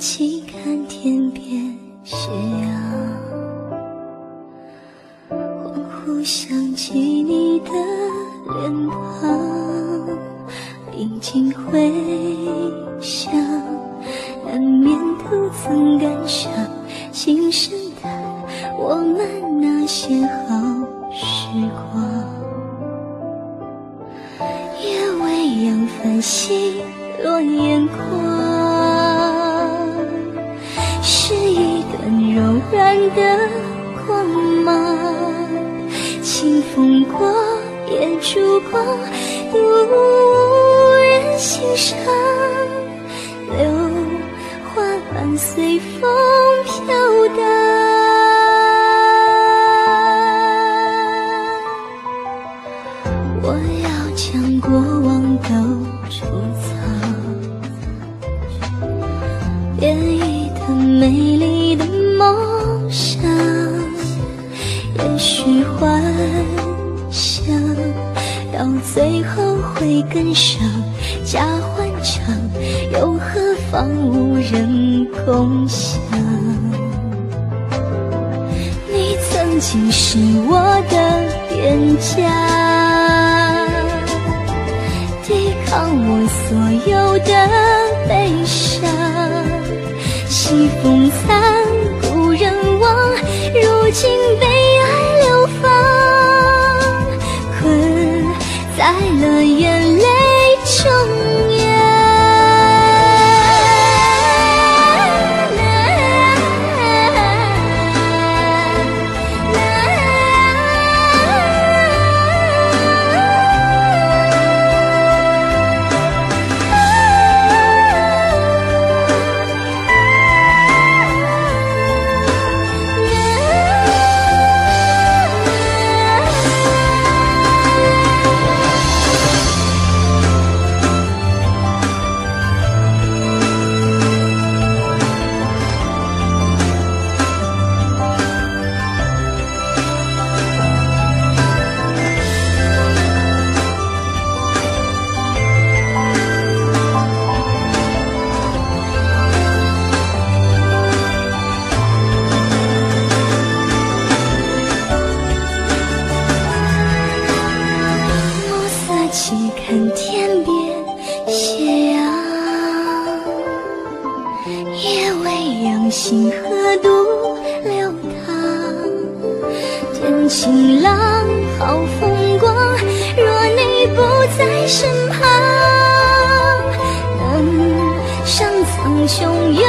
起看天边斜阳，恍惚想起你的脸庞，历经回想，难免徒曾感伤，轻声叹我们那些好时光，夜未央繁星落眼眶，然的光芒，清风过，也烛光，无人欣赏，榴花瓣随风飘荡。我要将过往都储藏，编一段美丽去幻想到最后会更伤，假欢畅又何妨无人共享？你曾经是我的边疆，了眼星河独流淌。天晴朗，好风光。若你不在身旁，能上苍穹有